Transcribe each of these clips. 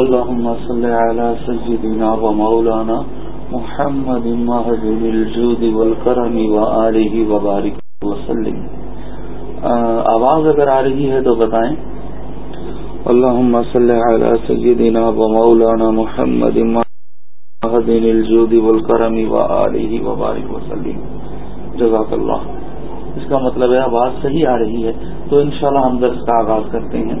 اللهم صل على سيدنا ومولانا محمد مهدن الجود والكرم وآله وبارك وسلم. آواز اگر آ رہی ہے تو بتائیں. اللهم صل على سيدنا ومولانا محمد مهدن الجود والكرم وآله وبارك وسلم. جزاک اللہ. اس کا مطلب ہے آواز صحیح آ رہی ہے تو انشاءاللہ ہم درس کا آغاز کرتے ہیں.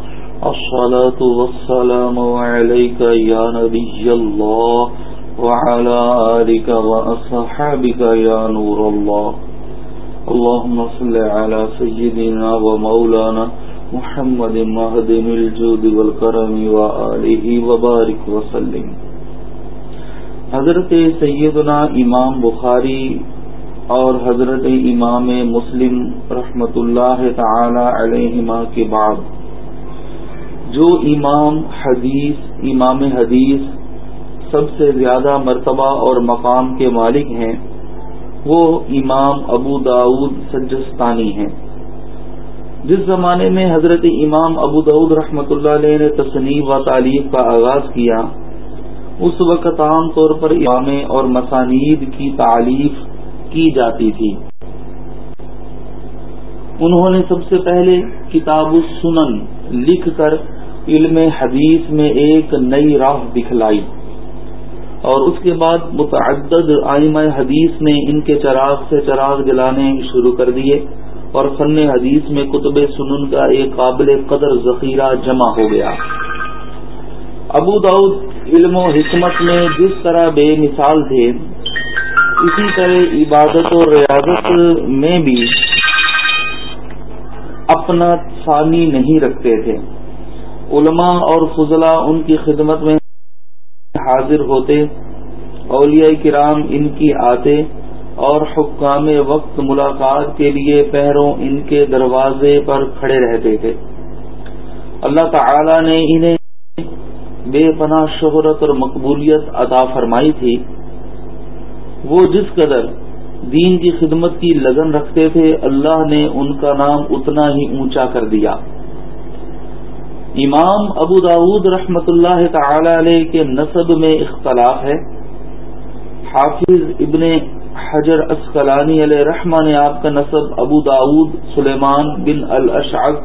الصلاة والسلام عليك يا نبي الله وعلى آلك وأصحابك يا نور الله. اللهم صل على سيدنا ومولانا محمد مهدم الجود والكرم وآله وبارك وسلم. حضرت سیدنا امام بخاری اور حضرت امام مسلم رحمت اللہ تعالی علیہما کے بعد جو امام حدیث امام حدیث سب سے زیادہ مرتبہ اور مقام کے مالک ہیں، وہ امام ابو داود سجستانی ہیں۔ جس زمانے میں حضرت امام ابو داود رحمۃ اللہ علیہ نے تصنیف و تعلیف کا آغاز کیا، اس وقت عام طور پر امام اور مسانید کی تعلیف کی جاتی تھی۔ انہوں نے سب سے پہلے کتاب السنن لکھ کر علم حدیث میں ایک نئی راہ دکھلائی اور اس کے بعد متعدد آئمہ حدیث نے ان کے چراغ سے چراغ جلانے شروع کر دیے اور فن حدیث میں کتب سنن کا ایک قابل قدر ذخیرہ جمع ہو گیا۔ ابو داود علم و حکمت میں جس طرح بے مثال تھے، اسی طرح عبادت و ریاضت میں بھی اپنا ثانی نہیں رکھتے تھے۔ علماء اور فضلہ ان کی خدمت میں حاضر ہوتے، اولیاء کرام ان کی آتے، اور حکام وقت ملاقات کے لیے پہروں ان کے دروازے پر کھڑے رہتے تھے۔ اللہ تعالی نے انہیں بے پناہ شہرت اور مقبولیت عطا فرمائی تھی۔ وہ جس قدر دین کی خدمت کی لگن رکھتے تھے، اللہ نے ان کا نام اتنا ہی اونچا کر دیا۔ امام ابو داود رحمت اللہ تعالی علیہ کے نصب میں اختلاف ہے۔ حافظ ابن حجر اسکلانی علیہ رحمٰ نے آپ کا نصب ابو داود، سلیمان بن الاشعق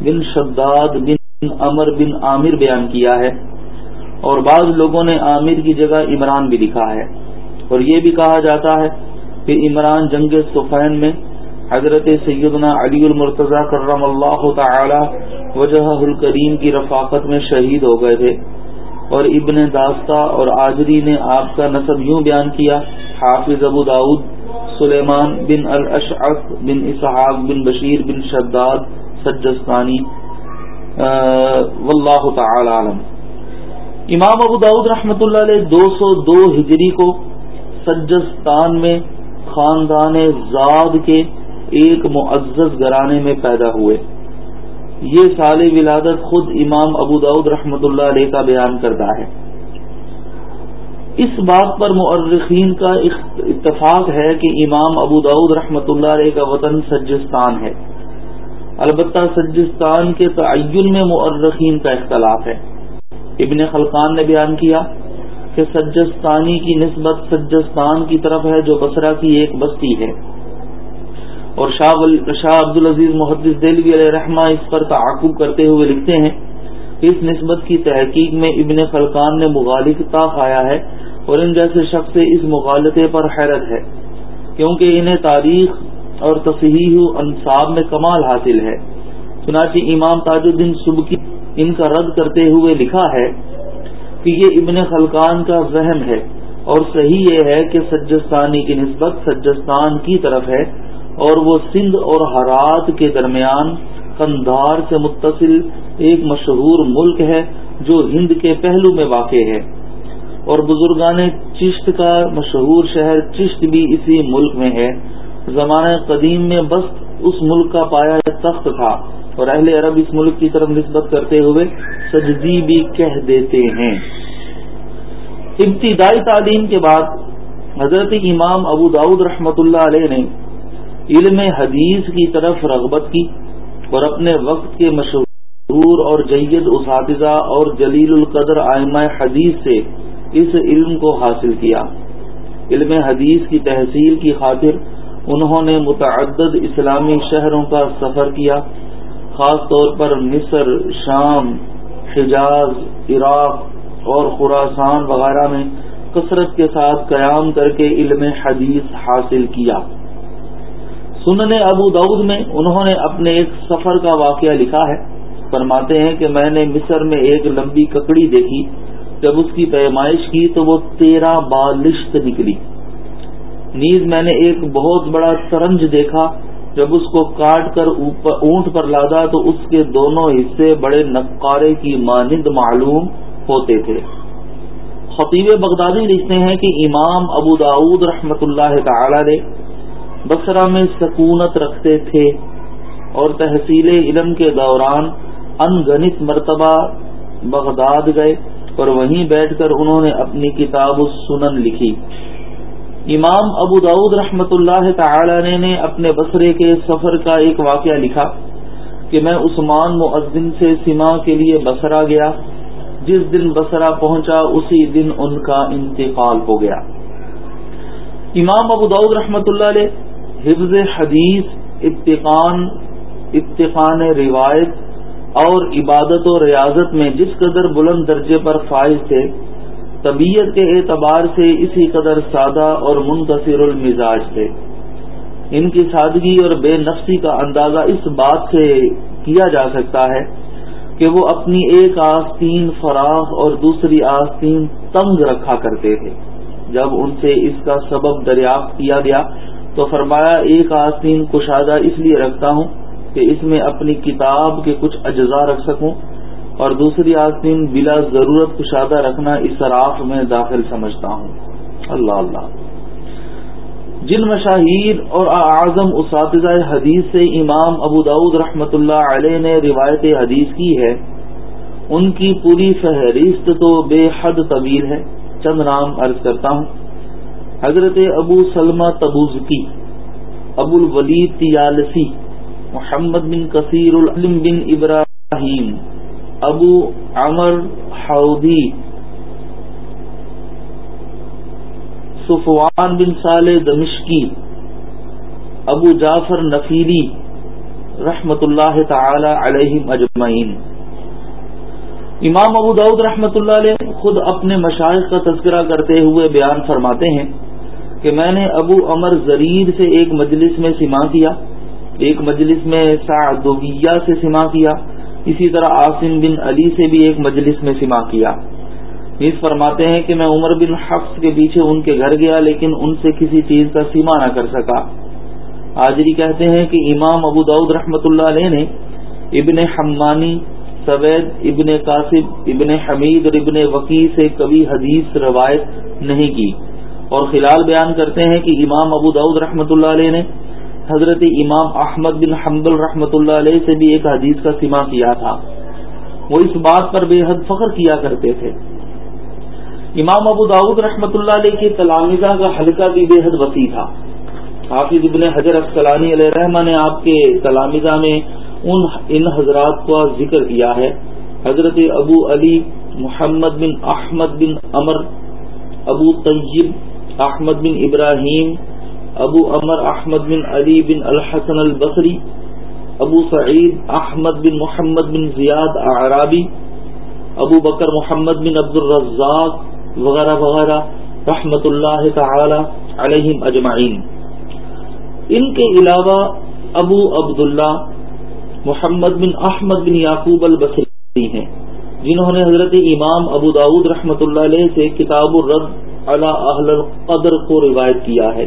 بن شداد بن امر بن عامر بیان کیا ہے۔ اور بعض لوگوں نے عامر کی جگہ عمران بھی لکھا ہے۔ اور یہ بھی کہا جاتا ہے کہ عمران جنگ سفین میں حضرت سیدنا علی المرتضی کرم اللہ تعالی وجہ الکریم کی رفاقت میں شہید ہو گئے تھے۔ اور ابن داستہ اور آجری نے آپ کا نصب یوں بیان کیا، حافظ ابو داود، سلیمان بن الاشعف بن اسحاق بن بشیر بن شداد سجستانی۔ واللہ تعالی عالم۔ امام ابو داود رحمۃ اللہ علیہ دو سو دو ہجری کو سجستان میں خاندان زاد کے ایک معزز گرانے میں پیدا ہوئے۔ یہ سال ولادت خود امام ابو داود رحمۃ اللہ علیہ کا بیان کردہ ہے۔ اس بات پر مؤرخین کا اتفاق ہے کہ امام ابو داود رحمۃ اللہ علیہ کا وطن سجستان ہے۔ البتہ سجستان کے تعین میں مؤرخین کا اختلاف ہے۔ ابن خلقان نے بیان کیا کہ سجستانی کی نسبت سجستان کی طرف ہے جو بسرا کی ایک بستی ہے۔ اور شاہ شاہ عبد العزیز محدث دلوی علیہ رحمہ اس پر تعاقب کرتے ہوئے لکھتے ہیں، اس نسبت کی تحقیق میں ابن خلقان نے مغالطہ پایا ہے اور ان جیسے شخص سے اس مغالطے پر حیرت ہے، کیونکہ انہیں تاریخ اور تصحیح انصاب میں کمال حاصل ہے۔ چنانچہ امام تاج الدین سبکی ان کا رد کرتے ہوئے لکھا ہے کہ یہ ابن خلقان کا ذہن ہے اور صحیح یہ ہے کہ سجستانی کی نسبت سجستان کی طرف ہے۔ اور وہ سندھ اور ہرات کے درمیان کندھار سے متصل ایک مشہور ملک ہے جو ہند کے پہلو میں واقع ہے۔ اور بزرگان چشت کا مشہور شہر چشت بھی اسی ملک میں ہے۔ زمانہ قدیم میں بس اس ملک کا پایا تخت تھا اور اہل عرب اس ملک کی طرف نسبت کرتے ہوئے سجدی بھی کہہ دیتے ہیں۔ ابتدائی تعلیم کے بعد حضرت امام ابو داود رحمت اللہ علیہ نے علم حدیث کی طرف رغبت کی اور اپنے وقت کے مشہور اور جید اساتذہ اور جلیل القدر آئمہ حدیث سے اس علم کو حاصل کیا۔ علم حدیث کی تحصیل کی خاطر انہوں نے متعدد اسلامی شہروں کا سفر کیا، خاص طور پر مصر، شام، حجاز، عراق اور خوراسان وغیرہ میں کثرت کے ساتھ قیام کر کے علم حدیث حاصل کیا۔ سننے ابو دعود میں انہوں نے اپنے ایک سفر کا واقعہ لکھا ہے۔ فرماتے ہیں کہ میں نے مصر میں ایک لمبی ککڑی دیکھی۔ جب اس کی پیمائش کی تو وہ تیرہ بالشت نکلی۔ نیز میں نے ایک بہت بڑا سرنج دیکھا۔ جب اس کو کاٹ کر اونٹ پر لادا تو اس کے دونوں حصے بڑے نقارے کی مانند معلوم ہوتے تھے۔ خطیب بغدادی لکھتے ہیں کہ امام ابو داود رحمت اللہ تعالی نے بسرا میں سکونت رکھتے تھے اور تحصیل علم کے دوران ان گنت مرتبہ بغداد گئے اور وہیں بیٹھ کر انہوں نے اپنی کتاب السنن لکھی۔ امام ابو داود رحمت اللہ تعالی نے اپنے بسرے کے سفر کا ایک واقعہ لکھا کہ میں عثمان معذن سے سما کے لیے بسرا گیا۔ جس دن بسرا پہنچا، اسی دن ان کا انتقال ہو گیا۔ امام ابو داود رحمت اللہ علیہ حفظ حدیث، اتقان اتقان روایت اور عبادت و ریاضت میں جس قدر بلند درجے پر فائز تھے، طبیعت کے اعتبار سے اسی قدر سادہ اور منتصر المزاج تھے۔ ان کی سادگی اور بے نفسی کا اندازہ اس بات سے کیا جا سکتا ہے کہ وہ اپنی ایک آستین فراخ اور دوسری آستین تنگ رکھا کرتے تھے۔ جب ان سے اس کا سبب دریافت کیا گیا تو فرمایا، ایک آستین کشادہ اس لیے رکھتا ہوں کہ اس میں اپنی کتاب کے کچھ اجزاء رکھ سکوں اور دوسری آستین بلا ضرورت کشادہ رکھنا اس راف میں داخل سمجھتا ہوں۔ اللہ اللہ۔ جن مشاہیر اور اعظم اساتذہ حدیث سے امام ابو داود رحمت اللہ علیہ نے روایت حدیث کی ہے، ان کی پوری فہرست تو بے حد طویل ہے، چند نام عرض کرتا ہوں۔ حضرت ابو سلمہ تبوزکی، ابو الولید تیالسی، محمد بن کثیر العلم بن ابراہیم، ابو عمر حودی صفوان بن صالح دمشقی، ابو جعفر نفیری رحمت اللہ تعالی علیہ اجمعین۔ امام ابو داود رحمت اللہ علیہ خود اپنے مشاہد کا تذکرہ کرتے ہوئے بیان فرماتے ہیں کہ میں نے ابو امر زریر سے ایک مجلس میں سما کیا، ایک مجلس میں سعدویہ سے سما کیا، اسی طرح عاصم بن علی سے بھی ایک مجلس میں سما کیا۔ نیز فرماتے ہیں کہ میں عمر بن حفظ کے پیچھے ان کے گھر گیا، لیکن ان سے کسی چیز کا سیما نہ کر سکا۔ آجری کہتے ہیں کہ امام ابو دعود رحمت اللہ علیہ نے ابن حمانی، سوید ابن قاسب ابن حمید اور ابن وکی سے کبھی حدیث روایت نہیں کی۔ اور خلال بیان کرتے ہیں کہ امام ابو دعود رحمت اللہ علیہ نے حضرت امام احمد بن حنبل رحمت اللہ علیہ سے بھی ایک حدیث کا سما کیا تھا۔ وہ اس بات پر بے حد فخر کیا کرتے تھے۔ امام ابو داود رحمۃ اللہ علیہ کے تلامزہ کا حلقہ بھی بے حد وسیع تھا۔ حافظ ابن حضر اسکلانی علیہ رحمٰ نے آپ کے تلامزہ میں ان ان حضرات کا ذکر کیا ہے۔ حضرت ابو علی محمد بن احمد بن امر ابو طیب احمد بن ابراہیم، ابو امر احمد بن علی بن الحسن البصری، ابو سعید احمد بن محمد بن زیاد اعرابی، ابو بکر محمد بن عبد الرزاق، وغیرہ وغیرہ، رحمت اللہ تعالی علیہ اجمعین۔ ان کے علاوہ ابو عبداللہ محمد بن احمد بن یعقوب البصری ہیں، جنہوں نے حضرت امام ابو داود رحمت اللہ علیہ سے کتاب الرد اہل القدر کو روایت کیا ہے۔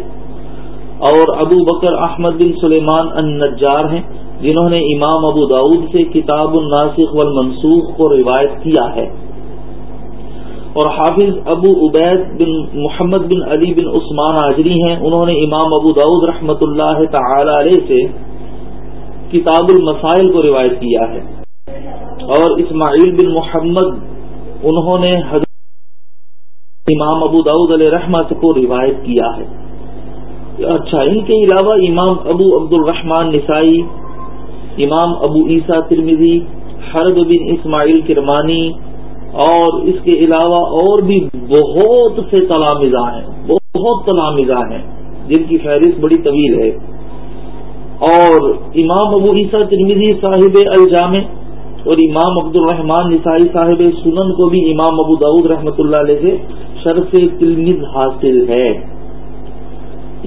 اور ابو بکر، احمد بن سلیمان النجار ہیں، جنہوں نے امام ابو داود سے کتاب الناسخ والمنسوخ کو روایت کیا ہے۔ اور حافظ ابو عبید بن محمد بن علی بن عثمان آجری ہیں، انہوں نے امام ابو داود رحمۃ اللہ تعالی علیہ سے کتاب المسائل کو روایت کیا ہے۔ اور اسماعیل بن محمد، انہوں نے حضرت امام ابو داود علیہ رحمت کو روایت کیا ہے۔ اچھا ان کے علاوہ امام ابو عبد الرحمان نسائی، امام ابو عیسیٰ ترمیزی حرب بن اسماعیل کرمانی اور اس کے علاوہ اور بھی بہت سے تلامزہ ہیں، بہت تلامزہ ہیں، جن کی فہرست بڑی طویل ہے۔ اور امام ابو عیسیٰ ترمیزی صاحب الجامع اور امام عبد الرحمان نسائی صاحب سنن کو بھی امام ابو داود رحمۃ اللہ علیہ سے شرف تلمز حاصل ہے۔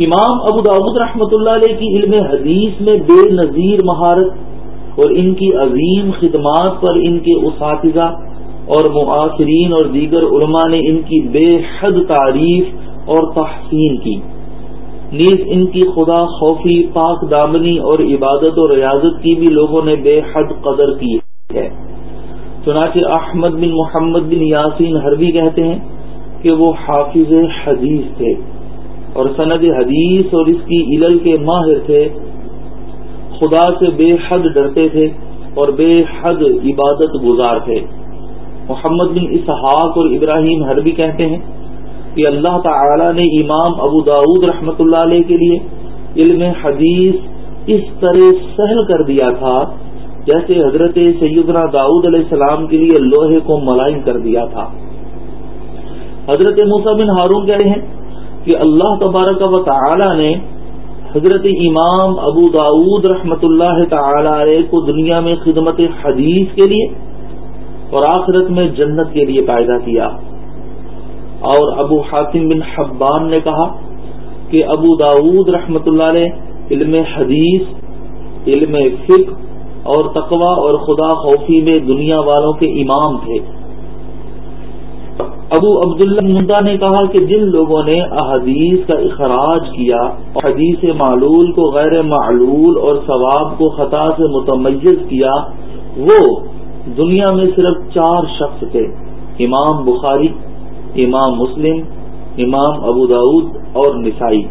امام ابو داود رحمۃ اللہ علیہ کی علم حدیث میں بے نظیر مہارت اور ان کی عظیم خدمات پر ان کے اساتذہ اور معاصرین اور دیگر علماء نے ان کی بے حد تعریف اور تحسین کی۔ نیز ان کی خدا خوفی، پاک دامنی اور عبادت و ریاضت کی بھی لوگوں نے بے حد قدر کی۔ ہے۔ چنانچہ احمد بن محمد بن یاسین حربی کہتے ہیں کہ وہ حافظ حدیث تھے اور سند حدیث اور اس کی علل کے ماہر تھے۔ خدا سے بے حد ڈرتے تھے اور بے حد عبادت گزار تھے۔ محمد بن اسحاق اور ابراہیم حربی کہتے ہیں کہ اللہ تعالی نے امام ابو داود رحمت اللہ علیہ کے لیے علم حدیث اس طرح سہل کر دیا تھا جیسے حضرت سیدنا داؤد علیہ السلام کے لیے لوہے کو ملائم کر دیا تھا۔ حضرت موسا بن ہارون کہہ رہے ہیں کہ اللہ تبارک و تعالی نے حضرت امام ابو داود رحمت اللہ تعالی علیہ کو دنیا میں خدمت حدیث کے لیے اور آخرت میں جنت کے لیے پیدا کیا۔ اور ابو حاتم بن حبان نے کہا کہ ابو داود رحمت اللہ علیہ علم حدیث، علم فکر اور تقوی اور خدا خوفی میں دنیا والوں کے امام تھے۔ ابو عبداللہ مندا نے کہا کہ جن لوگوں نے احادیث کا اخراج کیا اور حدیث معلول کو غیر معلول اور ثواب کو خطا سے متمیز کیا، وہ دنیا میں صرف چار شخص تھے۔ امام بخاری، امام مسلم، امام ابو داود اور نسائی۔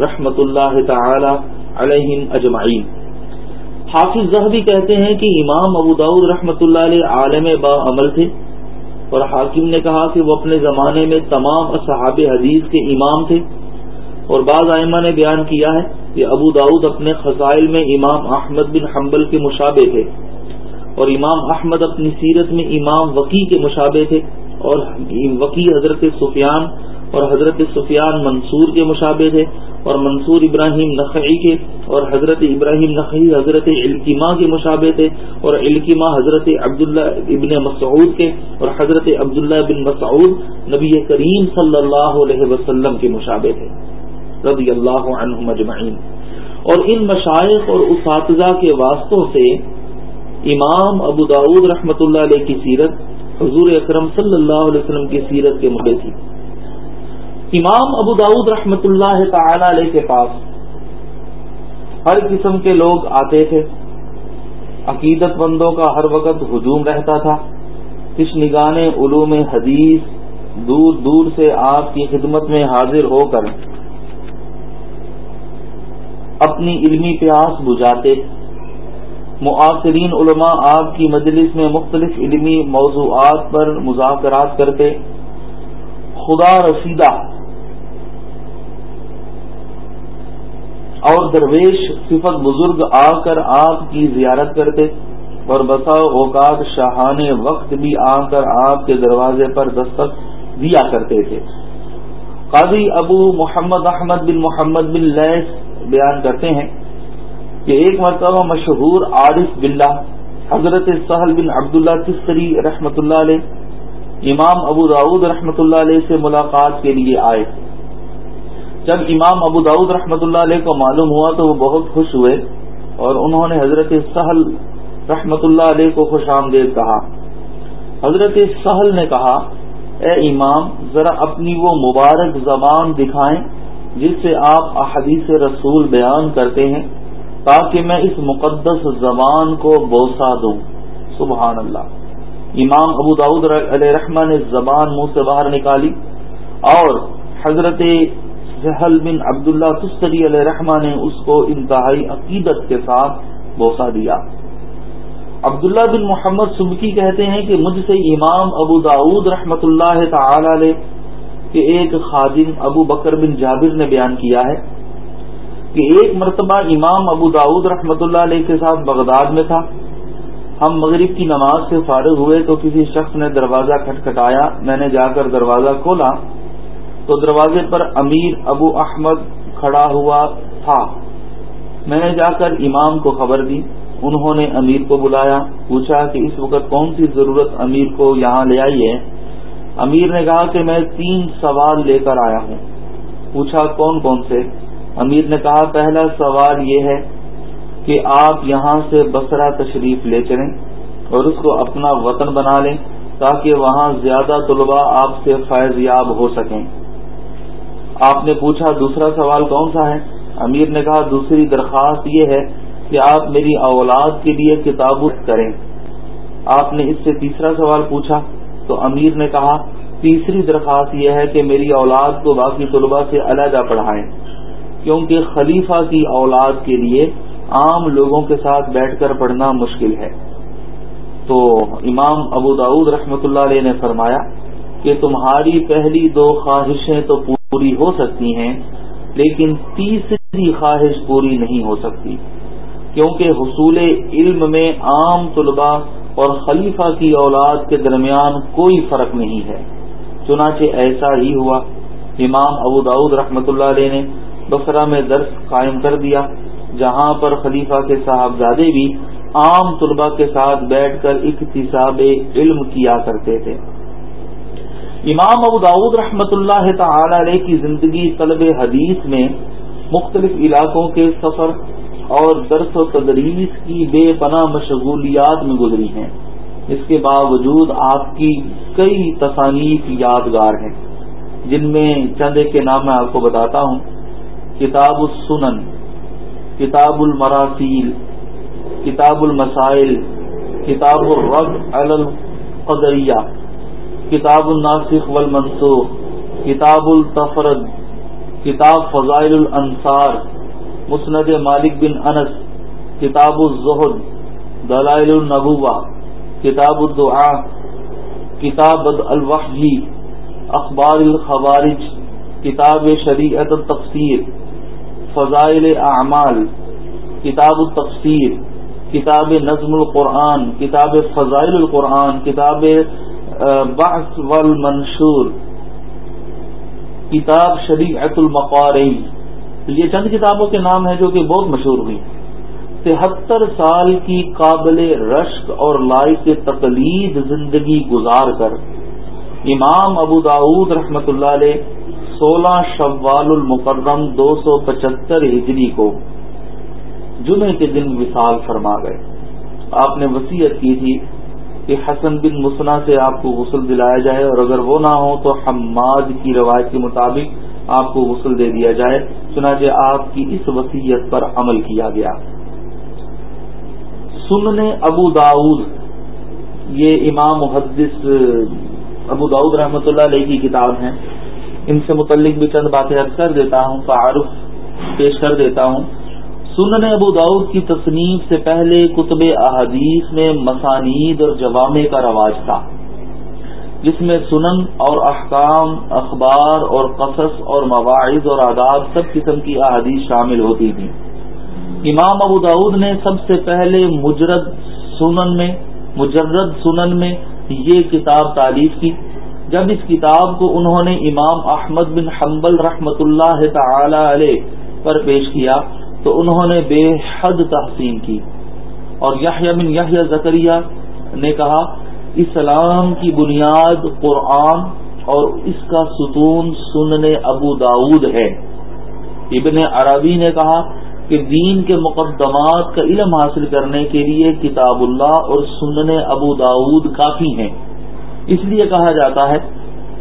رحمت اللہ تعالی علیہ اجمعین۔ حافظ زہبی کہتے ہیں کہ امام ابو داود رحمت اللہ علیہ عالم با عمل تھے اور حاکم نے کہا کہ وہ اپنے زمانے میں تمام اصحاب حدیث کے امام تھے اور بعض آئمہ نے بیان کیا ہے کہ ابو داود اپنے خزائل میں امام احمد بن حنبل کے مشابے تھے اور امام احمد اپنی سیرت میں امام وقی کے مشابے تھے اور وقی حضرت سفیان اور حضرت سفیان منصور کے مشابے تھے اور منصور ابراہیم نقعی کے اور حضرت ابراہیم نقی حضرت علقیمہ کے مشابے تھے اور علقیمہ حضرت عبداللہ ابن مسعود کے اور حضرت عبداللہ بن مسعود نبی کریم صلی اللہ علیہ وسلم کے مشابے تھے، رضی اللہ عنہ مجمعین اور ان مشائق اور اساتذہ کے واسطوں سے امام ابو داود رحمۃ اللہ علیہ کی سیرت حضور اکرم صلی اللہ علیہ وسلم کی سیرت کے مدعے تھی۔ امام ابو داود رحمت اللہ تعالی علیہ کے پاس ہر قسم کے لوگ آتے تھے۔ عقیدت بندوں کا ہر وقت ہجوم رہتا تھا۔ کش نگان علوم حدیث دور دور سے آپ کی خدمت میں حاضر ہو کر اپنی علمی پیاس بجھاتے؟ معاصرین علماء آپ کی مجلس میں مختلف علمی موضوعات پر مذاکرات کرتے۔ خدا رسیدہ اور درویش صفت بزرگ آ کر آپ کی زیارت کرتے اور بسا اوقات شاہان وقت بھی آ کر آپ کے دروازے پر دستک دیا کرتے تھے۔ قاضی ابو محمد احمد بن محمد بن لیس بیان کرتے ہیں کہ ایک مرتبہ مشہور عارف بلّہ حضرت سہل بن عبداللہ تستری رحمۃ اللہ علیہ، امام ابو داود رحمۃ اللہ علیہ سے ملاقات کے لیے آئے۔ جب امام ابو داود رحمۃ اللہ علیہ کو معلوم ہوا تو وہ بہت خوش ہوئے اور انہوں نے حضرت سہل رحمۃ اللہ علیہ کو خوش آمدید کہا۔ حضرت سہل نے کہا، اے امام، ذرا اپنی وہ مبارک زبان دکھائیں جس سے آپ احادیث رسول بیان کرتے ہیں تاکہ میں اس مقدس زبان کو بوسا دوں۔ سبحان اللہ۔ امام ابو داود علیہ رحمٰ نے زبان منہ سے باہر نکالی اور حضرت سہل بن عبداللہ تستری علیہ رحمٰ نے اس کو انتہائی عقیدت کے ساتھ بوسا دیا۔ عبداللہ بن محمد سبکی کہتے ہیں کہ مجھ سے امام ابو داود رحمت اللہ تعالی علیہ کے ایک خادم ابو بکر بن جابر نے بیان کیا ہے کہ ایک مرتبہ امام ابو داود رحمت اللہ علیہ کے ساتھ بغداد میں تھا۔ ہم مغرب کی نماز سے فارغ ہوئے تو کسی شخص نے دروازہ کھٹکھٹایا۔ میں نے جا کر دروازہ کھولا۔ تو دروازے پر امیر ابو احمد کھڑا ہوا تھا۔ میں نے جا کر امام کو خبر دی۔ انہوں نے امیر کو بلایا، پوچھا کہ اس وقت کون سی ضرورت امیر کو یہاں لے آئی ہے؟ امیر نے کہا کہ میں تین سوال لے کر آیا ہوں۔ پوچھا کون کون سے؟ امیر نے کہا، پہلا سوال یہ ہے کہ آپ یہاں سے بسرا تشریف لے چلیں اور اس کو اپنا وطن بنا لیں تاکہ وہاں زیادہ طلباء آپ سے فیض یاب ہو سکیں۔ آپ نے پوچھا دوسرا سوال کون سا ہے؟ امیر نے کہا دوسری درخواست یہ ہے کہ آپ میری اولاد کے لیے کتابت کریں۔ آپ نے اس سے تیسرا سوال پوچھا تو امیر نے کہا تیسری درخواست یہ ہے کہ میری اولاد کو باقی طلباء سے علیحدہ پڑھائیں۔ کیونکہ خلیفہ کی اولاد کے لیے عام لوگوں کے ساتھ بیٹھ کر پڑھنا مشکل ہے۔ تو امام ابو داود رحمۃ اللہ علیہ نے فرمایا کہ تمہاری پہلی دو خواہشیں تو پوری ہو سکتی ہیں، لیکن تیسری خواہش پوری نہیں ہو سکتی، کیونکہ حصول علم میں عام طلباء اور خلیفہ کی اولاد کے درمیان کوئی فرق نہیں ہے۔ چنانچہ ایسا ہی ہوا۔ امام ابو داود رحمۃ اللہ علیہ نے بسرا میں درس قائم کر دیا، جہاں پر خلیفہ کے صاحبزادے بھی عام طلبہ کے ساتھ بیٹھ کر اقتصاب علم کیا کرتے تھے۔ امام ابو داود رحمت اللہ تعالی علیہ کی زندگی طلب حدیث میں مختلف علاقوں کے سفر اور درس و تدریس کی بے پناہ مشغولیات میں گزری ہیں۔ اس کے باوجود آپ کی کئی تصانیف یادگار ہیں۔ جن میں چند کے نام میں آپ کو بتاتا ہوں۔ کتاب السنن، کتاب المراسیل، کتاب المسائل، کتاب الرب القدریہ۔ کتاب الناسخ والمنسوخ، کتاب التفرد، کتاب فضائل الانصار، مسند مالک بن انس، کتاب الزہد، دلائل النبوہ، کتاب الدعاء، کتاب الوحی، اخبار الخوارج، کتاب شریعت التفسیر، فضائل اعمال، کتاب التفسیر، کتاب نظم القرآن، کتاب فضائل القرآن، کتاب بعث والمنشور. کتاب شریعت المقارئی یہ چند کتابوں کے نام ہیں جو کہ بہت مشہور ہوئی. تہتر سال کی قابل رشک اور لائق تقلید زندگی گزار کر. امام ابو داود رحمت اللہ علیہ سولہ شوال المقرم دو سو پچہتر ہجری کو جمعے کے دن وصال فرما گئے. آپ نے وسیعت کی تھی کہ حسن بن مسنا سے آپ کو غسل دلایا جائے اور اگر وہ نہ ہو تو حماد کی روایت کے مطابق آپ کو غسل دے دیا جائے۔ چنانچہ آپ کی اس وسیعت پر عمل کیا گیا۔ سنن ابو داود یہ امام محدث، ابو داود رحمۃ اللہ علیہ کی کتاب ہیں۔ ان سے متعلق بھی چند باتیں عرض کر دیتا ہوں، تعارف پیش کر دیتا ہوں۔ سنن ابو داود کی تصنیف سے پہلے کتب احادیث میں مسانید اور جوامع کا رواج تھا، جس میں سنن اور احکام، اخبار اور قصص اور مواعظ اور آداب سب قسم کی احادیث شامل ہوتی تھیں۔ امام ابو داود نے سب سے پہلے مجرد سنن میں، مجرد سنن میں یہ کتاب تعریف کی۔ جب اس کتاب کو انہوں نے امام احمد بن حنبل رحمت اللہ تعالی علیہ پر پیش کیا تو انہوں نے بے حد تحسین کی۔ اور یحییٰ بن یحییٰ زکریہ نے کہا، اسلام کی بنیاد قرآن اور اس کا ستون سنن ابو داود ہے۔ ابن عربی نے کہا کہ دین کے مقدمات کا علم حاصل کرنے کے لیے کتاب اللہ اور سنن ابو داود کافی ہیں۔ اس لیے کہا جاتا ہے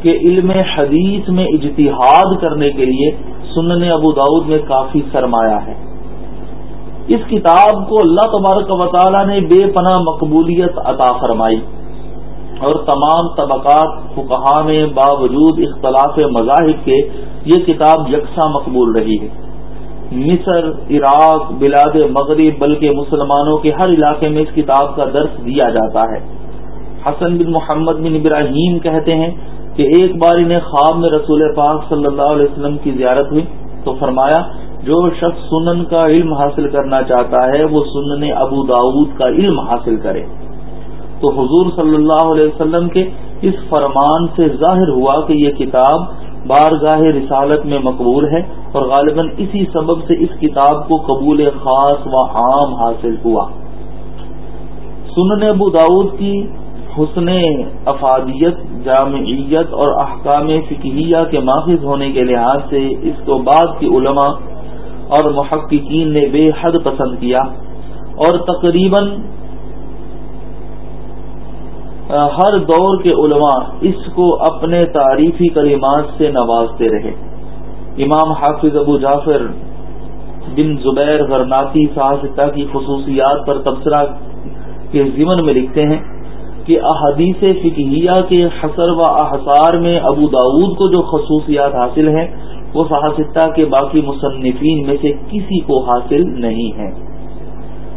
کہ علم حدیث میں اجتہاد کرنے کے لیے سنن ابو داود میں کافی سرمایہ ہے۔ اس کتاب کو اللہ تبارک و تعالی نے بے پناہ مقبولیت عطا فرمائی اور تمام طبقات فقہا میں باوجود اختلاف مذاہب کے یہ کتاب یکساں مقبول رہی ہے۔ مصر، عراق، بلاد مغرب، بلکہ مسلمانوں کے ہر علاقے میں اس کتاب کا درس دیا جاتا ہے۔ حسن بن محمد بن ابراہیم کہتے ہیں کہ ایک بار انہیں خواب میں رسول پاک صلی اللہ علیہ وسلم کی زیارت ہوئی تو فرمایا جو شخص سنن کا علم حاصل کرنا چاہتا ہے، وہ سنن ابو داود کا علم حاصل کرے۔ تو حضور صلی اللہ علیہ وسلم کے اس فرمان سے ظاہر ہوا کہ یہ کتاب بارگاہ رسالت میں مقبول ہے اور غالباً اسی سبب سے اس کتاب کو قبول خاص و عام حاصل ہوا۔ سنن ابو داود کی حسن افادیت، جامعیت اور احکام فکیہ کے ماخذ ہونے کے لحاظ سے اس کو بعد کی علماء اور محققین نے بے حد پسند کیا اور تقریباً ہر دور کے علماء اس کو اپنے تعریفی کلمات سے نوازتے رہے۔ امام حافظ ابو جعفر بن زبیر غرناتی صاحب کی خصوصیات پر تبصرہ کے ضمن میں لکھتے ہیں کہ احادیث فکیہ کے حسر و احسار میں ابو داود کو جو خصوصیات حاصل ہیں وہ صحاستہ کے باقی مصنفین میں سے کسی کو حاصل نہیں ہیں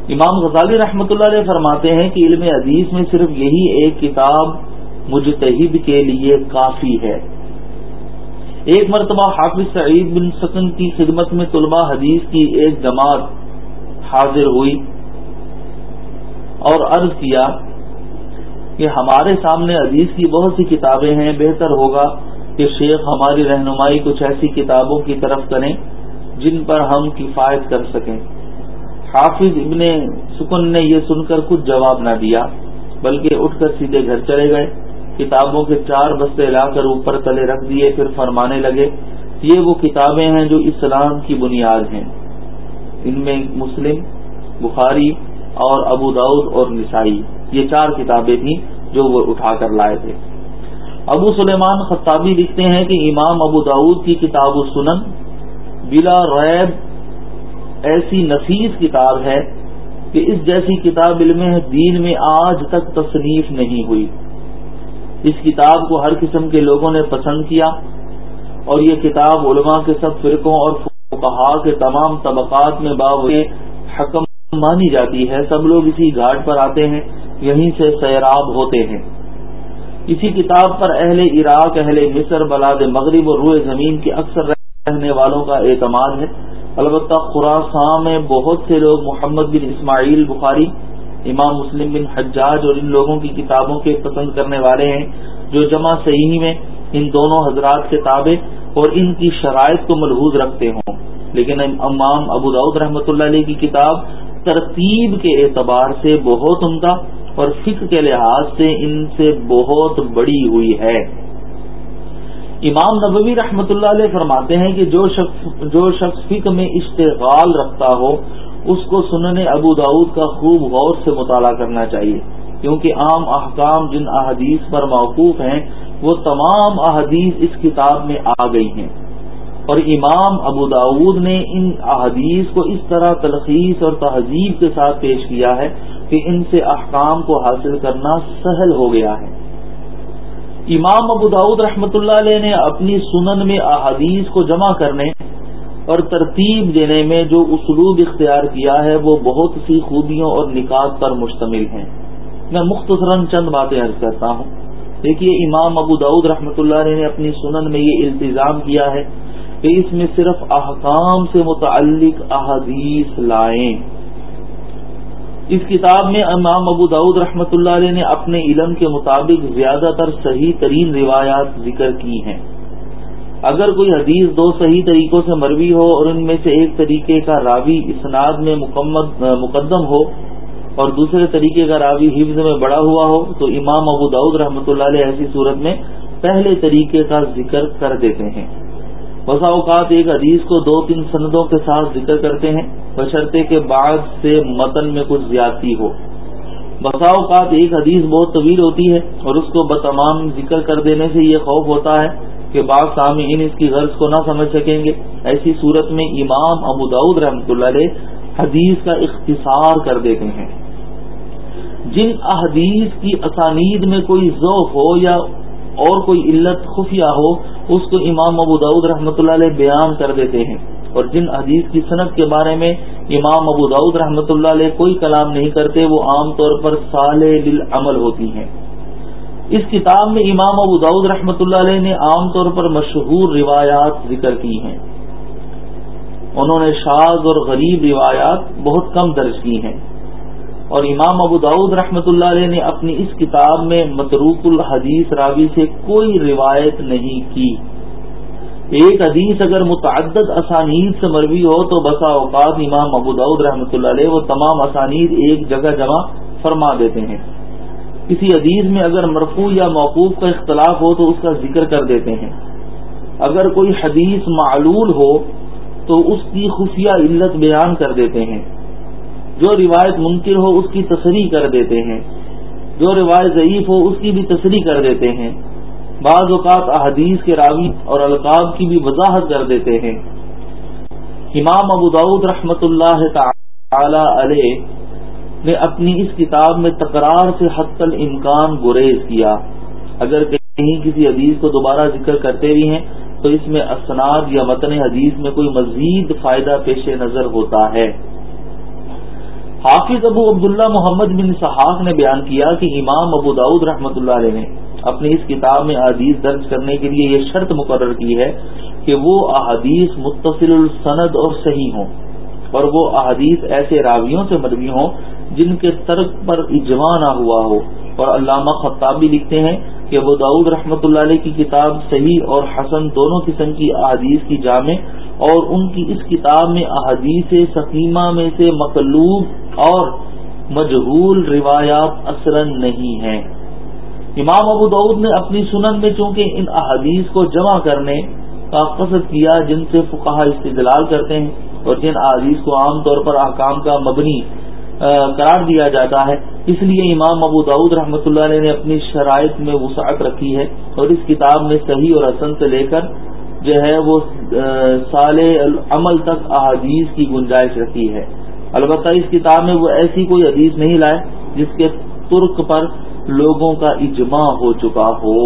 امام غزالی رحمۃ اللہ علیہ فرماتے ہیں کہ علم حدیث میں صرف یہی ایک کتاب مجتہد کے لیے کافی ہے۔ ایک مرتبہ حافظ سعید بن سکن کی خدمت میں طلبہ حدیث کی ایک جماعت حاضر ہوئی اور عرض کیا کہ ہمارے سامنے حدیث کی بہت سی کتابیں ہیں، بہتر ہوگا کہ شیخ ہماری رہنمائی کچھ ایسی کتابوں کی طرف کریں جن پر ہم کفایت کر سکیں۔ حافظ ابن سکن نے یہ سن کر کچھ جواب نہ دیا، بلکہ اٹھ کر سیدھے گھر چلے گئے۔ کتابوں کے چار بستے لا کر اوپر تلے رکھ دیے، پھر فرمانے لگے، یہ وہ کتابیں ہیں جو اسلام کی بنیاد ہیں۔ ان میں مسلم، بخاری اور ابو داود اور نسائی، یہ چار کتابیں تھیں جو وہ اٹھا کر لائے تھے۔ ابو سلیمان خطابی لکھتے ہیں کہ امام ابو داود کی کتاب و سنن بلا ریب ایسی نفیس کتاب ہے کہ اس جیسی کتاب علم دین میں آج تک تصنیف نہیں ہوئی۔ اس کتاب کو ہر قسم کے لوگوں نے پسند کیا اور یہ کتاب علماء کے سب فرقوں اور فقہا کے تمام طبقات میں باو حکم مانی جاتی ہے۔ سب لوگ اسی گھاٹ پر آتے ہیں، یہیں سے سیراب ہوتے ہیں۔ اسی کتاب پر اہل عراق، اہل مصر، بلاد مغرب اور روئے زمین کے اکثر رہنے والوں کا اعتماد ہے۔ البتہ خوراساں میں بہت سے لوگ محمد بن اسماعیل بخاری، امام مسلم بن حجاج اور ان لوگوں کی کتابوں کے پسند کرنے والے ہیں، جو جمع صحیح میں ان دونوں حضرات کے تابع اور ان کی شرائط کو ملحوظ رکھتے ہوں۔ لیکن امام ابو داود رحمۃ اللہ علیہ کی کتاب ترتیب کے اعتبار سے بہت عمدہ اور فکر کے لحاظ سے ان سے بہت بڑی ہوئی ہے۔ امام نبوی رحمۃ اللہ علیہ فرماتے ہیں کہ جو شخص جو شخص فکر میں اشتغال رکھتا ہو، اس کو سننے ابو داود کا خوب غور سے مطالعہ کرنا چاہیے۔ کیونکہ عام احکام جن احادیث پر موقوف ہیں، وہ تمام احادیث اس کتاب میں آ گئی ہیں۔ اور امام ابو داود نے ان احادیث کو اس طرح تلخیص اور تہذیب کے ساتھ پیش کیا ہے کہ ان سے احکام کو حاصل کرنا سہل ہو گیا ہے۔ امام ابو داود رحمۃ اللہ علیہ نے اپنی سنن میں احادیث کو جمع کرنے اور ترتیب دینے میں جو اسلوب اختیار کیا ہے وہ بہت سی خوبیوں اور نکات پر مشتمل ہیں۔ میں مختصراً چند باتیں عرض کرتا ہوں۔ دیکھیے، امام ابو داود رحمۃ اللہ علیہ نے اپنی سنن میں یہ التظام کیا ہے کہ اس میں صرف احکام سے متعلق احادیث لائیں۔ اس کتاب میں امام ابو داود رحمۃ اللہ علیہ نے اپنے علم کے مطابق زیادہ تر صحیح ترین روایات ذکر کی ہیں۔ اگر کوئی حدیث دو صحیح طریقوں سے مروی ہو اور ان میں سے ایک طریقے کا راوی اسناد میں مقدم ہو اور دوسرے طریقے کا راوی حفظ میں بڑا ہوا ہو، تو امام ابو داود رحمۃ اللہ علیہ ایسی صورت میں پہلے طریقے کا ذکر کر دیتے ہیں۔ بسا اوقات ایک حدیث کو دو تین سندوں کے ساتھ ذکر کرتے ہیں، بشرطے کے بعد سے متن میں کچھ زیادتی ہو۔ بسا اوقات ایک حدیث بہت طویل ہوتی ہے اور اس کو بتمام ذکر کر دینے سے یہ خوف ہوتا ہے کہ بعض سامعین اس کی غرض کو نہ سمجھ سکیں گے۔ ایسی صورت میں امام ابو داود رحمۃ اللہ علیہ حدیث کا اختصار کر دیتے ہیں۔ جن احادیث کی اسانید میں کوئی ذوق ہو یا اور کوئی علت خفیہ ہو اس کو امام ابو داود رحمۃ اللہ علیہ بیان کر دیتے ہیں۔ اور جن حدیث کی صنعت کے بارے میں امام ابو داود رحمۃ اللہ علیہ کوئی کلام نہیں کرتے، وہ عام طور پر دل عمل ہوتی ہیں۔ اس کتاب میں امام ابو داود رحمۃ اللہ علیہ نے عام طور پر مشہور روایات ذکر کی ہیں۔ انہوں نے شاز اور غریب روایات بہت کم درج کی ہیں۔ اور امام ابو داود رحمۃ اللہ علیہ نے اپنی اس کتاب میں متروک الحدیث راوی سے کوئی روایت نہیں کی۔ ایک حدیث اگر متعدد اسانید سے مروی ہو تو بسا اوقات امام ابو داود رحمۃ اللہ علیہ وہ تمام اسانید ایک جگہ جمع فرما دیتے ہیں۔ کسی حدیث میں اگر مرفوع یا موقوف کا اختلاف ہو تو اس کا ذکر کر دیتے ہیں۔ اگر کوئی حدیث معلول ہو تو اس کی خفیہ علت بیان کر دیتے ہیں۔ جو روایت منکر ہو اس کی تصریح کر دیتے ہیں۔ جو روایت ضعیف ہو اس کی بھی تصریح کر دیتے ہیں۔ بعض اوقات احادیث کے راوی اور القاب کی بھی وضاحت کر دیتے ہیں۔ امام ابو داود رحمت اللہ تعالی علیہ نے اپنی اس کتاب میں تکرار سے حت الامکان گریز کیا۔ اگر کہیں کسی حدیث کو دوبارہ ذکر کرتے بھی ہیں، تو اس میں اسناد یا متن حدیث میں کوئی مزید فائدہ پیش نظر ہوتا ہے۔ حافظ ابو عبداللہ محمد بن صحاق نے بیان کیا کہ امام ابو داود رحمۃ اللہ علیہ نے اپنی اس کتاب میں احادیث درج کرنے کے لیے یہ شرط مقرر کی ہے کہ وہ احادیث متصل السند اور صحیح ہوں اور وہ احادیث ایسے راویوں سے مروی ہوں جن کے ترک پر اجماع نہ ہوا ہو اور علامہ خطابی لکھتے ہیں کہ ابو داود رحمۃ اللہ علیہ کی کتاب صحیح اور حسن دونوں قسم کی احادیث کی جامع اور ان کی اس کتاب میں احادیث سکیمہ میں سے مقلوب اور مجہول روایات اثر نہیں ہیں۔ امام ابو دعود نے اپنی سنن میں چونکہ ان احادیث کو جمع کرنے کا قصد کیا جن سے فقہ استدلال کرتے ہیں اور جن احادیث کو عام طور پر احکام کا مبنی قرار دیا جاتا ہے اس لیے امام ابو دعود رحمۃ اللہ علیہ نے اپنی شرائط میں وسعت رکھی ہے اور اس کتاب میں صحیح اور حسن سے لے کر جو ہے وہ سال عمل تک احادیث کی گنجائش رکھی ہے۔ البتہ اس کتاب میں وہ ایسی کوئی حدیث نہیں لائے جس کے ترک پر لوگوں کا اجماع ہو چکا ہو۔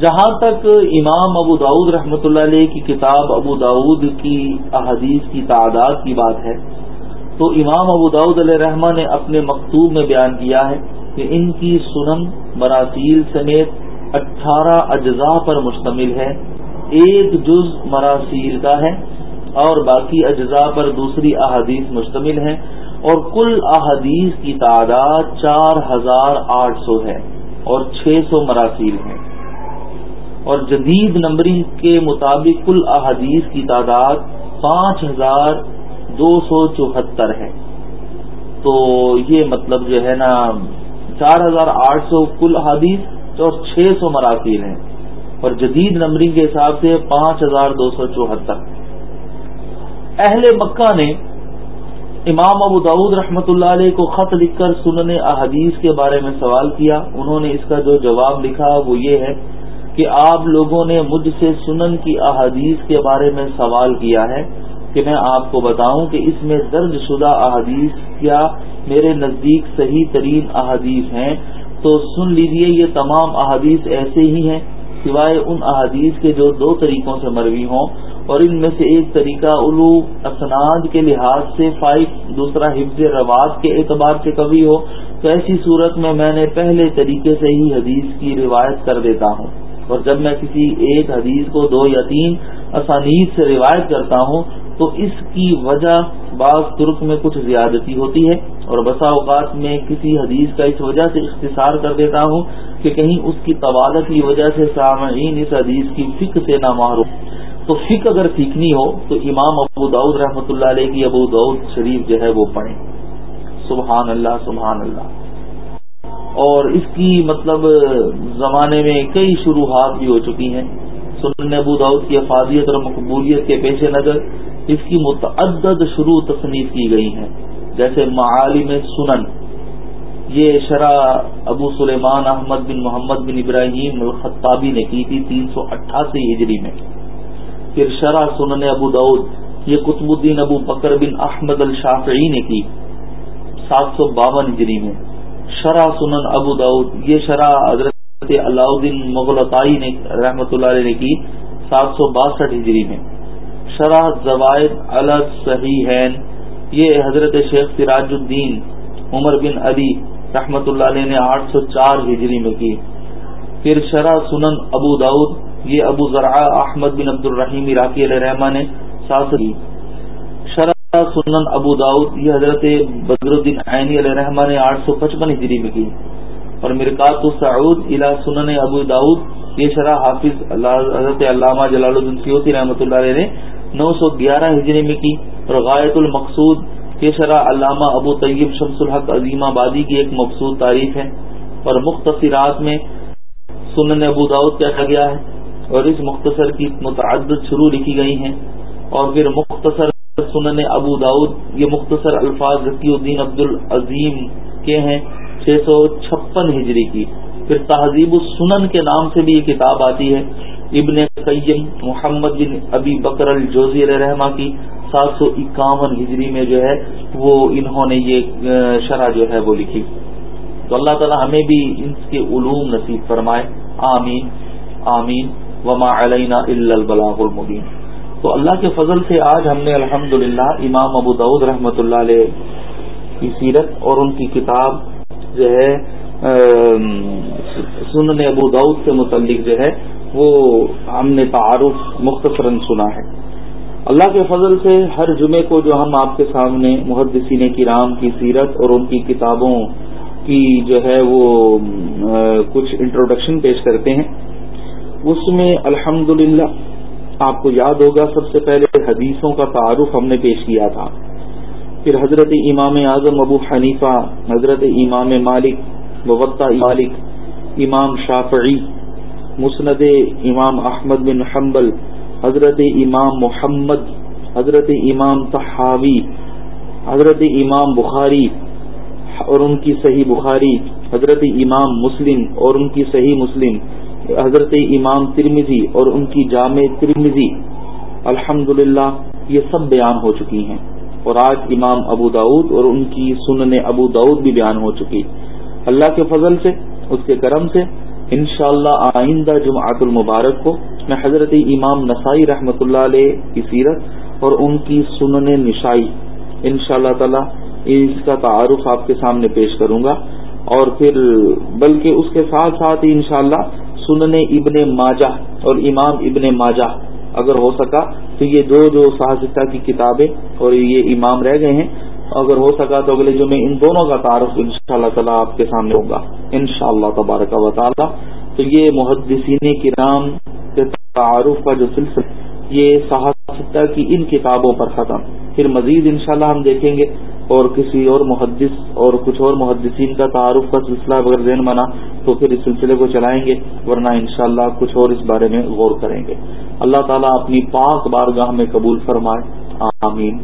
جہاں تک امام ابو داود رحمۃ اللہ علیہ کی کتاب ابو داود کی احادیث کی تعداد کی بات ہے تو امام ابو داود علیہ رحمٰ نے اپنے مکتوب میں بیان کیا ہے کہ ان کی سنن مراسیل سمیت اٹھارہ اجزاء پر مشتمل ہے۔ ایک جز مراسیل کا ہے اور باقی اجزاء پر دوسری احادیث مشتمل ہے اور کل احادیث کی تعداد چار ہزار آٹھ سو ہے اور چھ سو مراسیل ہیں۔ اور جدید نمبرنگ کے مطابق کل احادیث کی تعداد پانچ ہزار دو سو چوہتر ہے تو یہ مطلب جو ہے نا، چار ہزار آٹھ سو کل احادیث اور چھ سو مراسیل ہیں۔ اور جدید نمبرنگ کے حساب سے پانچ ہزار دو سو چوہتر۔ اہل مکہ نے امام ابو داود رحمۃ اللہ علیہ کو خط لکھ کر سننے احادیث کے بارے میں سوال کیا۔ انہوں نے اس کا جو جواب لکھا وہ یہ ہے کہ آپ لوگوں نے مجھ سے سنن کی احادیث کے بارے میں سوال کیا ہے۔ کہ میں آپ کو بتاؤں کہ اس میں درج شدہ احادیث کیا میرے نزدیک صحیح ترین احادیث ہیں۔ تو سن لیجیے، یہ تمام احادیث ایسے ہی ہیں سوائے ان احادیث کے جو دو طریقوں سے مروی ہوں اور ان میں سے ایک طریقہ علو اسناد کے لحاظ سے فائق، دوسرا حفظ رواج کے اعتبار سے کبھی ہو۔ تو ایسی صورت میں میں نے پہلے طریقے سے ہی حدیث کی روایت کر دیتا ہوں۔ اور جب میں کسی ایک حدیث کو دو یا تین اسانید سے روایت کرتا ہوں تو اس کی وجہ بعض ترک میں کچھ زیادتی ہوتی ہے اور بسا اوقات میں کسی حدیث کا اس وجہ سے اختصار کر دیتا ہوں کہ کہیں اس کی طوالت کی وجہ سے سامعین اس حدیث کی فکر سے نہ معروف تو فکر اگر سیکھنی ہو تو امام ابو داود رحمۃ اللہ علیہ کی ابو داود شریف جو ہے وہ پڑھیں۔ سبحان اللہ سبحان اللہ۔ اور اس کی مطلب زمانے میں کئی شروحات بھی ہو چکی ہیں۔ سنن ابو داود کی افادیت اور مقبولیت کے پیش نظر اس کی متعدد شروع تصنیف کی گئی ہیں۔ جیسے معالم سنن، یہ شرح ابو سلیمان احمد بن محمد بن ابراہیم الخطابی نے کی تھی تین سو اٹھاسی ہجری میں۔ پھر شرح سنن ابو دعود یہ قطب الدین ابو بکر بن احمد الشافعی نے کی۔ سات سو باون ہجری میں۔ شرح سنن ابو داود یہ شرح حضرت علاؤدین مغلطائی نے رحمۃ اللہ علیہ نے کی۔ سات سو باسٹھ ہجری میں۔ شرح زوائد صحیح یہ حضرت شیخ سراج الدین عمر بن علی رحمۃ اللہ علیہ نے آٹھ سو چار ہجری میں کی۔ پھر شرح سنن ابو داود یہ ابو ذرا احمد بن عبد الرحیم عراقی علیہ رحمان نے ساسری شرح سنن ابو داود یہ حضرت بدر الدین عینی علیہ رحمان نے آٹھ سو پچپن ہجری میں کی۔ اور مرکات السعود الا سنن ابو داود یہ شرح حافظ حضرت علامہ جلال الدین سیوتی رحمۃ اللہ علیہ نے نو سو گیارہ ہجری میں کی اور غایت المقصود یہ شرح علامہ ابو طیب شمس الحق عظیم آبادی کی ایک مقصود تعریف ہے اور مختصرات میں سنن ابو داود کیا کہا گیا ہے اور اس مختصر کی متعدد شروع لکھی گئی ہیں اور پھر مختصر سنن ابو داود یہ مختصر الفاظ ذکی الدین عبد العظیم کے ہیں، چھ سو چھپن ہجری کی۔ پھر تہذیب السنن کے نام سے بھی یہ کتاب آتی ہے۔ ابن قیم محمد بن ابی بکر الجوزی علیہ رحمٰ کی سات سو اکاون ہجری میں جو ہے، وہ انہوں نے یہ شرح جو ہے وہ لکھی۔ تو اللہ تعالی ہمیں بھی ان کے علوم نصیب فرمائے۔ آمین آمین۔ وما علینا البلاغ المبین تو اللہ کے فضل سے آج ہم نے الحمد امام ابو دعود رحمۃ اللہ علیہ کی سیرت اور ان کی کتاب جو ہے سنن ابو دعود سے متعلق جو ہے، وہ ہم نے تعارف مختصراً سنا ہے۔ اللہ کے فضل سے ہر جمعے کو جو ہم آپ کے سامنے محدثین کرام کی سیرت اور ان کی کتابوں کی جو ہے وہ کچھ انٹروڈکشن پیش کرتے ہیں۔ اس میں الحمد آپ کو یاد ہوگا، سب سے پہلے حدیثوں کا تعارف ہم نے پیش کیا تھا۔ پھر حضرت امام اعظم ابو حنیفہ، حضرت امام مالک مبتہ مالک، امام شافعی، مسند امام احمد بن حنبل، حضرت امام محمد، حضرت امام تحاوی حضرت امام بخاری اور ان کی صحیح بخاری، حضرت امام مسلم اور ان کی صحیح مسلم، حضرت امام ترمیزی اور ان کی جامع ترمیزی الحمد یہ سب بیان ہو چکی ہیں۔ اور آج امام ابو داود اور ان کی سنن ابو داود بھی بیان ہو چکی۔ اللہ کے فضل سے، اس کے کرم سے، انشاءاللہ اللہ آئندہ جمعات المبارک کو میں حضرت امام نسائی رحمۃ اللہ علیہ کی سیرت اور ان کی سنن نشائی ان شاء اللہ تعالی اس کا تعارف آپ کے سامنے پیش کروں گا۔ اور پھر بلکہ اس کے ساتھ ساتھ ہی انشاءاللہ سنن ابن ماجہ اور امام ابن ماجہ اگر ہو سکا تو یہ دو جو سہاستا کی کتابیں اور یہ امام رہ گئے ہیں۔ اگر ہو سکا تو اگلے جو میں ان دونوں کا تعارف ان شاء اللہ تعالیٰ آپ کے سامنے ہوگا۔ ان شاء اللہ تبارک و تعالیٰ۔ تو یہ محدثین کرام کے تعارف کا جو سلسلہ یہ صحافتہ کی ان کتابوں پر ختم۔ پھر مزید انشاءاللہ ہم دیکھیں گے اور کسی اور محدث اور کچھ اور محدثین کا تعارف کا سلسلہ اگر ذہن بنا تو پھر اس سلسلے کو چلائیں گے، ورنہ انشاءاللہ کچھ اور اس بارے میں غور کریں گے۔ اللہ تعالیٰ اپنی پاک بارگاہ میں قبول فرمائے۔ آمین۔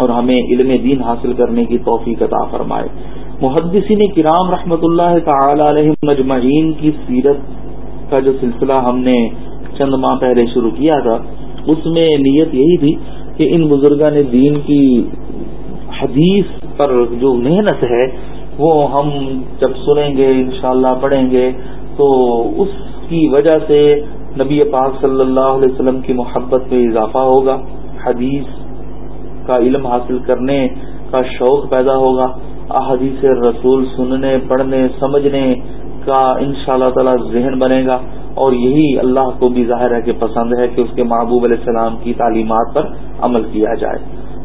اور ہمیں علم دین حاصل کرنے کی توفیق عطا فرمائے۔ محدثین کرام رحمۃ اللہ تعالی علیہ مجمعین کی سیرت کا جو سلسلہ ہم نے چند ماہ پہلے شروع کیا تھا، اس میں نیت یہی تھی کہ ان بزرگان دین کی حدیث پر جو محنت ہے، وہ ہم جب سنیں گے، انشاءاللہ پڑھیں گے، تو اس کی وجہ سے نبی پاک صلی اللہ علیہ وسلم کی محبت میں اضافہ ہوگا۔ حدیث کا علم حاصل کرنے کا شوق پیدا ہوگا۔ احادیث رسول سننے، پڑھنے، سمجھنے کا ان شاء اللہ تعالی ذہن بنے گا۔ اور یہی اللہ کو بھی ظاہر ہے کہ پسند ہے کہ اس کے محبوب علیہ السلام کی تعلیمات پر عمل کیا جائے۔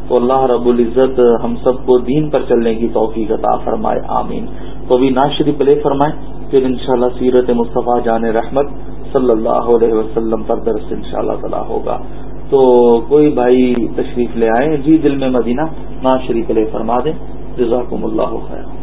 تو اللہ رب العزت ہم سب کو دین پر چلنے کی توفیق عطا فرمائے، آمین۔ تو بھی ناشری پلے فرمائے پھر انشاءاللہ سیرت مصطفیٰ جان رحمت صلی اللہ علیہ وسلم پر درس ان شاء اللہ تعالیٰ ہوگا۔ تو کوئی بھائی تشریف لے آئے جی دل میں مدینہ ناشری علیہ فرما دیں، جزاکم اللہ خیر۔